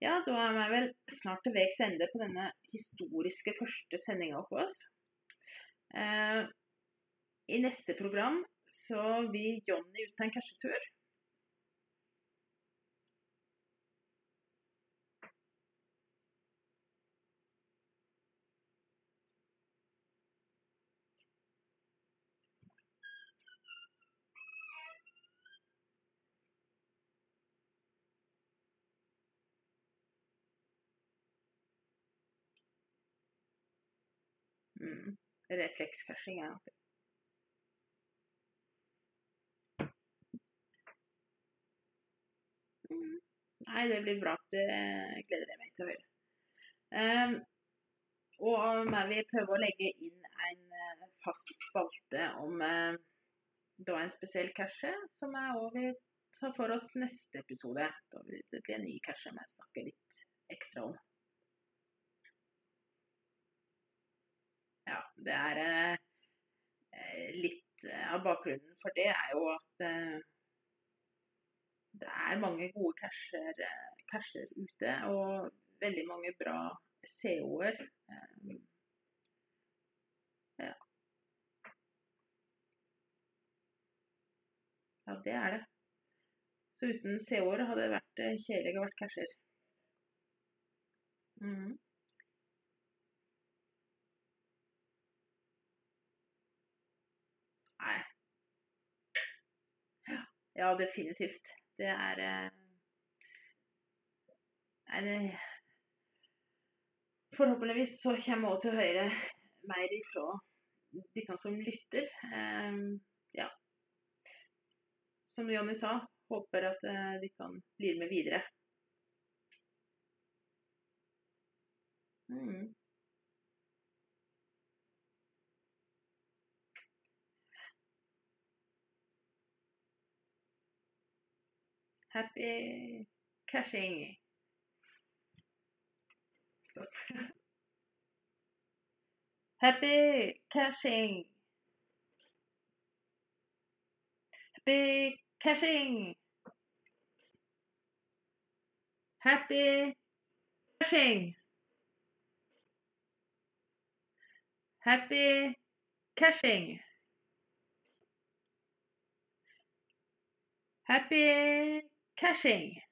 Ja, da er vi vel snart til veis ende på denne historiske første sendinga vår. Eh, I neste program så vil Jonny ut på en cashetur. Mm. Reflekscashing er. Nei, det blir bra. Det gleder jeg meg til å høre. Um, og jeg vil prøve å legge inn en eh, fast spalte om uh, da en spesiell cashe, som jeg òg vil ta for oss neste episode. Da vil det bli en ny cashe vi snakker litt ekstra om. Ja, det er eh, litt eh, av bakgrunnen for det er jo at eh, det er mange gode casher, casher ute, og veldig mange bra CO-er. Eh, ja. Ja, det er det. Så uten CO-er hadde det vært kjedelig å være casher. Mhm. Nei. Ja, definitivt. Det er eh, Nei, det Forhåpentligvis så kommer vi òg til å høre mer ifra dere som lytter. Eh, ja. Som Jonny sa, håper at eh, de kan bli med videre. Mm. happy caching. Stop. happy caching. Happy caching. Happy caching. Happy caching. Happy Caching